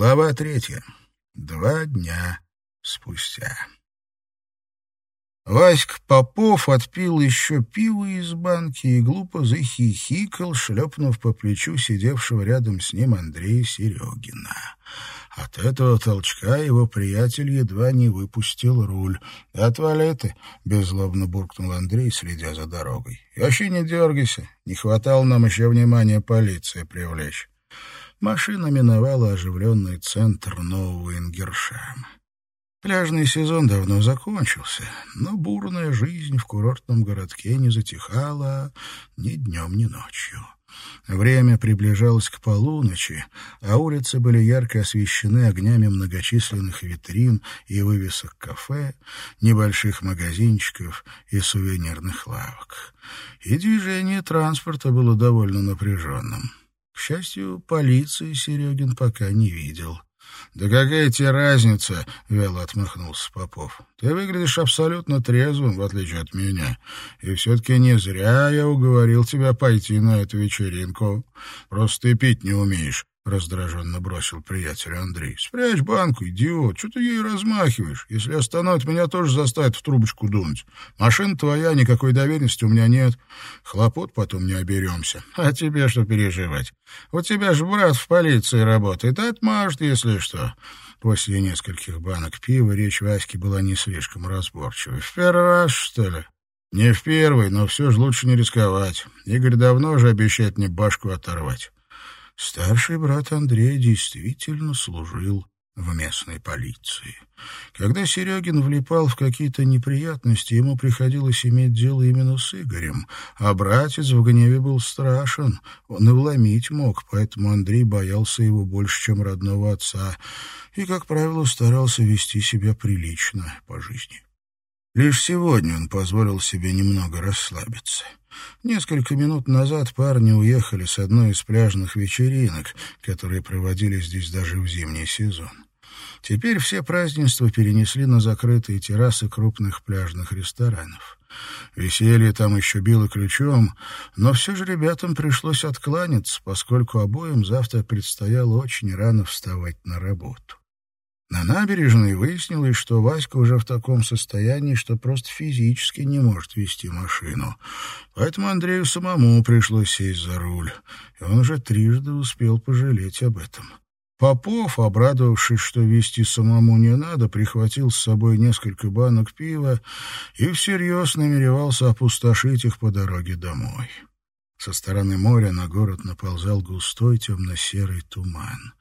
Глава третья. Два дня спустя. Васька Попов отпил еще пиво из банки и глупо захихикал, шлепнув по плечу сидевшего рядом с ним Андрея Серегина. От этого толчка его приятель едва не выпустил руль. «Отвали ты!» — беззлобно буркнул Андрей, следя за дорогой. «И вообще не дергайся. Не хватало нам еще внимания полиции привлечь». Машина миновала оживленный центр Нового Ингершама. Пляжный сезон давно закончился, но бурная жизнь в курортном городке не затихала ни днем, ни ночью. Время приближалось к полуночи, а улицы были ярко освещены огнями многочисленных витрин и вывесок кафе, небольших магазинчиков и сувенирных лавок. И движение транспорта было довольно напряженным. К счастью, полиции Серегин пока не видел. «Да какая тебе разница?» — вяло отмахнулся Попов. «Ты выглядишь абсолютно трезвым, в отличие от меня. И все-таки не зря я уговорил тебя пойти на эту вечеринку. Просто ты пить не умеешь. — раздраженно бросил приятель Андрей. — Спрячь банку, идиот. Что ты ей размахиваешь? Если остановит, меня тоже заставят в трубочку дунуть. Машина твоя, никакой доверенности у меня нет. Хлопот потом не оберемся. А тебе что переживать? У тебя же брат в полиции работает, отмажет, если что. После нескольких банок пива речь Васьки была не слишком разборчивой. В первый раз, что ли? Не в первый, но все же лучше не рисковать. Игорь давно же обещает мне башку оторвать. Старший брат Андрей действительно служил в местной полиции. Когда Серегин влипал в какие-то неприятности, ему приходилось иметь дело именно с Игорем, а братец в гневе был страшен, он и вломить мог, поэтому Андрей боялся его больше, чем родного отца, и, как правило, старался вести себя прилично по жизни. Лишь сегодня он позволил себе немного расслабиться. Несколько минут назад парни уехали с одной из пляжных вечеринок, которые проводили здесь даже в зимний сезон. Теперь все празднества перенесли на закрытые террасы крупных пляжных ресторанов. Веселье там еще било ключом, но все же ребятам пришлось откланяться, поскольку обоим завтра предстояло очень рано вставать на работу. На набережной выяснилось, что Васька уже в таком состоянии, что просто физически не может вести машину. Поэтому Андрею самому пришлось сесть за руль, и он уже трижды успел пожалеть об этом. Попов, обрадовавшись, что вести самому не надо, прихватил с собой несколько банок пива и всерьез намеревался опустошить их по дороге домой. Со стороны моря на город наползал густой темно-серый туман.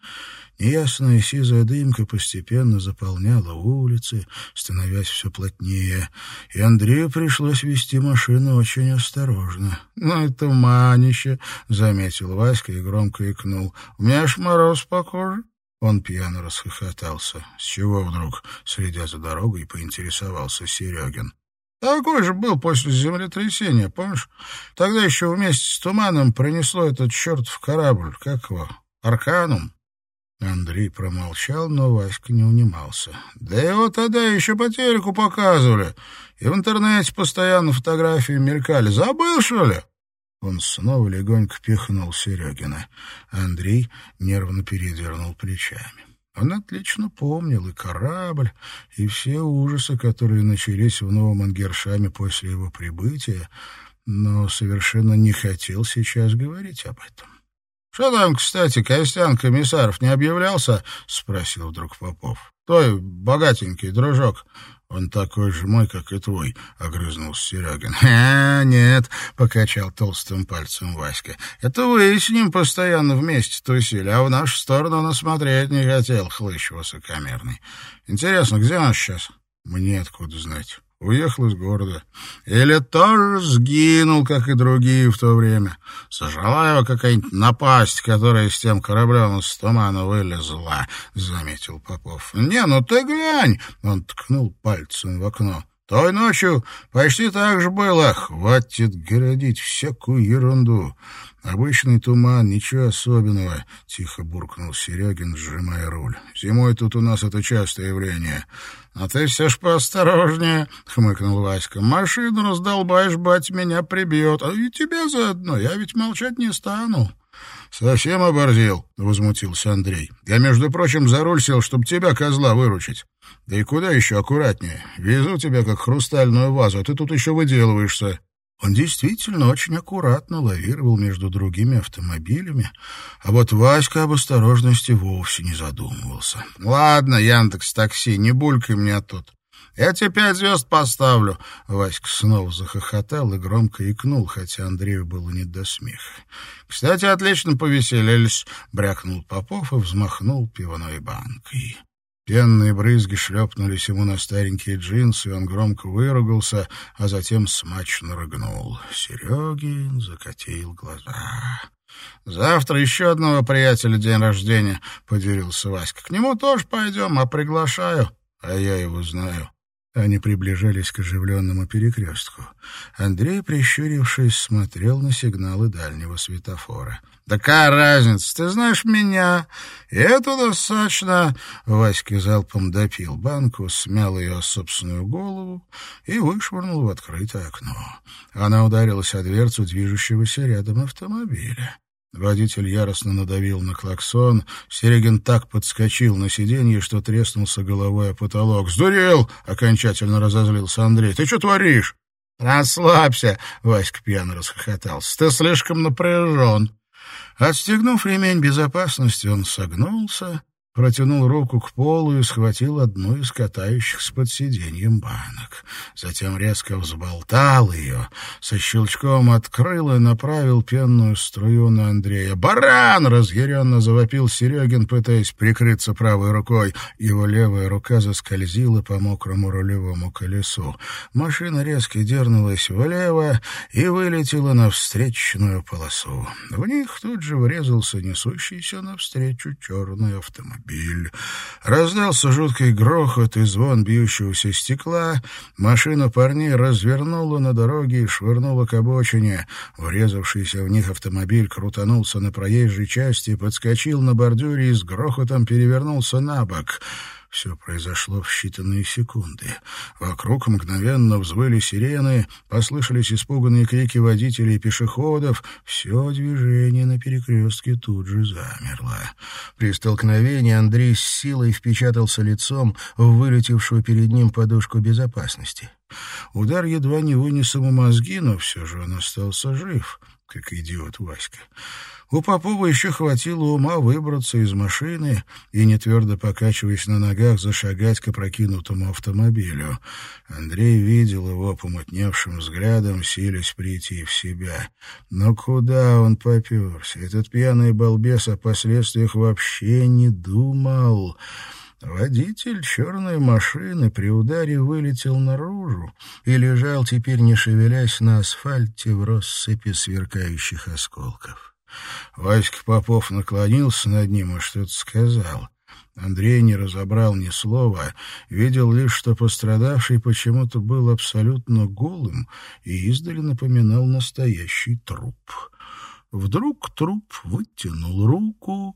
Неясная сизая дымка постепенно заполняла улицы, становясь все плотнее, и Андрею пришлось вести машину очень осторожно. «Ну и туманище», — заметил Васька и громко икнул. «У меня аж мороз по коже». Он пьяно расхохотался. «С чего вдруг?» — следя за дорогой, поинтересовался Серегин. Такой же был после землетрясения, помнишь? Тогда еще вместе с туманом принесло этот чертов корабль. Как его? Арканум? Андрей промолчал, но Васька не унимался. «Да его тогда еще по телеку показывали, и в интернете постоянно фотографии мелькали. Забыл, что ли?» Он снова легонько пихнул Серегина. Андрей нервно передернул плечами. Он отлично помнил и корабль, и все ужасы, которые начались в Новом Ангершаме после его прибытия, но совершенно не хотел сейчас говорить об этом. «Что там, кстати, Костян Комиссаров не объявлялся?» — спросил вдруг Попов. «Той богатенький дружок. Он такой же мой, как и твой», — огрызнулся Серегин. «А, нет», — покачал толстым пальцем Васька. «Это вы с ним постоянно вместе тусили, а в нашу сторону он смотреть не хотел, хлыщ высокомерный. Интересно, где он сейчас?» «Мне откуда знать». Уехал из города. Или тоже сгинул, как и другие в то время. Сожрала его какая-нибудь напасть, которая с тем кораблем из тумана вылезла, — заметил Попов. — Не, ну ты глянь! — он ткнул пальцем в окно. Той ночью почти так же было. Хватит городить всякую ерунду. Обычный туман, ничего особенного, — тихо буркнул Серегин, сжимая руль. Зимой тут у нас это частое явление. А ты все ж поосторожнее, — хмыкнул Васька. Машину раздолбаешь, бать меня прибьет. А и тебя заодно, я ведь молчать не стану. «Совсем оборзел», — возмутился Андрей. «Я, между прочим, за руль сел, чтобы тебя, козла, выручить. Да и куда еще аккуратнее? Везу тебя, как хрустальную вазу, а ты тут еще выделываешься». Он действительно очень аккуратно лавировал между другими автомобилями, а вот Васька об осторожности вовсе не задумывался. «Ладно, Яндекс Такси, не булькай мне тут. Я тебе пять звезд поставлю. Васька снова захохотал и громко икнул, хотя Андрею было не до смеха. Кстати, отлично повеселились, брякнул Попов и взмахнул пивной банкой. Пенные брызги шлепнулись ему на старенькие джинсы, и он громко выругался, а затем смачно рыгнул. Серегин закатил глаза. «Завтра еще одного приятеля день рождения», — поделился Васька. «К нему тоже пойдем, а приглашаю». «А я его знаю». Они приближались к оживленному перекрестку. Андрей, прищурившись, смотрел на сигналы дальнего светофора. «Такая разница! Ты знаешь меня, это достаточно...» Васька залпом допил банку, смял ее собственную голову и вышвырнул в открытое окно. Она ударилась о дверцу движущегося рядом автомобиля. Водитель яростно надавил на клаксон. Серегин так подскочил на сиденье, что треснулся головой о потолок. «Сдурел!» — окончательно разозлился Андрей. «Ты что творишь?» «Расслабься!» — Васька пьяно расхохотался. «Ты слишком напряжен!» Отстегнув ремень безопасности, он согнулся протянул руку к полу и схватил одну из катающихся под сиденьем банок. Затем резко взболтал ее, со щелчком открыл и направил пенную струю на Андрея. «Баран!» — разъяренно завопил Серегин, пытаясь прикрыться правой рукой. Его левая рука заскользила по мокрому рулевому колесу. Машина резко дернулась влево и вылетела на встречную полосу. В них тут же врезался несущийся навстречу черный автомобиль автомобиль. Раздался жуткий грохот и звон бьющегося стекла. Машина парней развернула на дороге и швырнула к обочине. Врезавшийся в них автомобиль крутанулся на проезжей части, подскочил на бордюре и с грохотом перевернулся на бок — все произошло в считанные секунды. Вокруг мгновенно взвыли сирены, послышались испуганные крики водителей и пешеходов. Все движение на перекрестке тут же замерло. При столкновении Андрей с силой впечатался лицом в вылетевшую перед ним подушку безопасности. Удар едва не вынес ему мозги, но все же он остался жив, как идиот Васька. У Попова еще хватило ума выбраться из машины и, не твердо покачиваясь на ногах, зашагать к опрокинутому автомобилю. Андрей видел его помутневшим взглядом, силясь прийти в себя. Но куда он поперся? Этот пьяный балбес о последствиях вообще не думал. Водитель черной машины при ударе вылетел наружу и лежал теперь, не шевелясь, на асфальте в россыпи сверкающих осколков. Васька Попов наклонился над ним и что-то сказал. Андрей не разобрал ни слова, видел лишь, что пострадавший почему-то был абсолютно голым и издали напоминал настоящий труп. Вдруг труп вытянул руку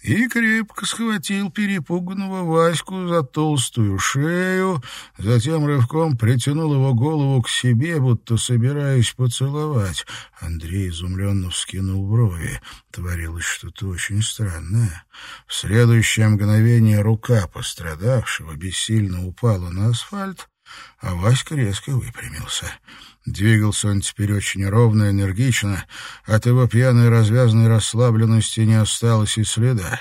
и крепко схватил перепуганного Ваську за толстую шею, затем рывком притянул его голову к себе, будто собираясь поцеловать. Андрей изумленно вскинул брови. Творилось что-то очень странное. В следующее мгновение рука пострадавшего бессильно упала на асфальт, а Васька резко выпрямился. Двигался он теперь очень ровно, энергично. От его пьяной развязанной расслабленности не осталось и следа.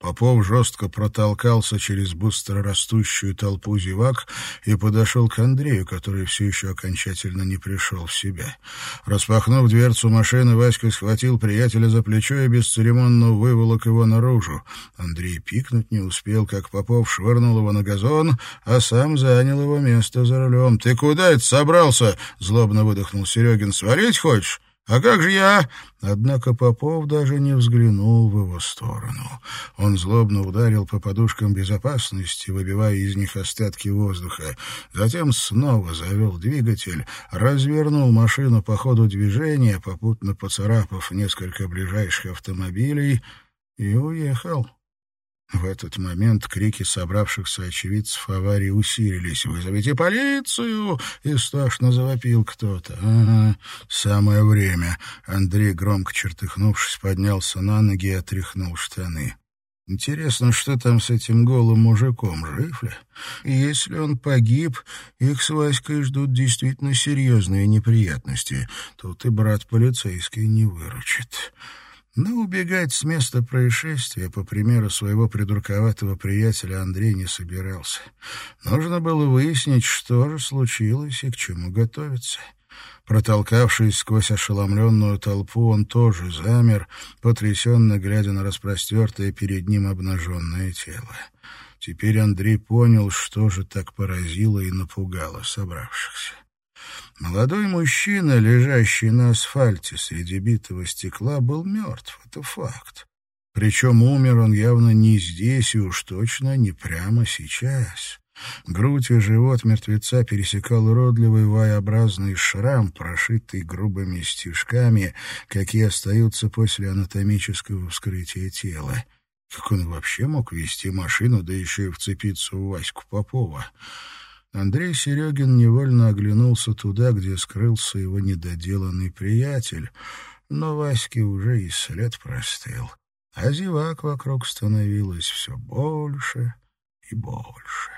Попов жестко протолкался через быстро растущую толпу зевак и подошел к Андрею, который все еще окончательно не пришел в себя. Распахнув дверцу машины, Васька схватил приятеля за плечо и бесцеремонно выволок его наружу. Андрей пикнуть не успел, как Попов швырнул его на газон, а сам занял его место за рулем. «Ты куда это собрался?» — злобно выдохнул Серегин. «Свалить хочешь?» «А как же я?» Однако Попов даже не взглянул в его сторону. Он злобно ударил по подушкам безопасности, выбивая из них остатки воздуха. Затем снова завел двигатель, развернул машину по ходу движения, попутно поцарапав несколько ближайших автомобилей, и уехал. В этот момент крики собравшихся очевидцев аварии усилились. «Вызовите полицию!» — истошно завопил кто-то. «Ага, самое время». Андрей, громко чертыхнувшись, поднялся на ноги и отряхнул штаны. Интересно, что там с этим голым мужиком, жив ли? Если он погиб, их с Васькой ждут действительно серьезные неприятности. Тут и брат полицейский не выручит. Но убегать с места происшествия, по примеру своего придурковатого приятеля, Андрей не собирался. Нужно было выяснить, что же случилось и к чему готовиться. Протолкавшись сквозь ошеломленную толпу, он тоже замер, потрясенно глядя на распростертое перед ним обнаженное тело. Теперь Андрей понял, что же так поразило и напугало собравшихся. Молодой мужчина, лежащий на асфальте среди битого стекла, был мертв, это факт. Причем умер он явно не здесь и уж точно не прямо сейчас. Грудь и живот мертвеца пересекал уродливый ваеобразный шрам, прошитый грубыми стежками, какие остаются после анатомического вскрытия тела. Как он вообще мог вести машину, да еще и вцепиться в Ваську Попова? Андрей Серегин невольно оглянулся туда, где скрылся его недоделанный приятель, но Ваське уже и след простыл, а зевак вокруг становилось все больше и больше.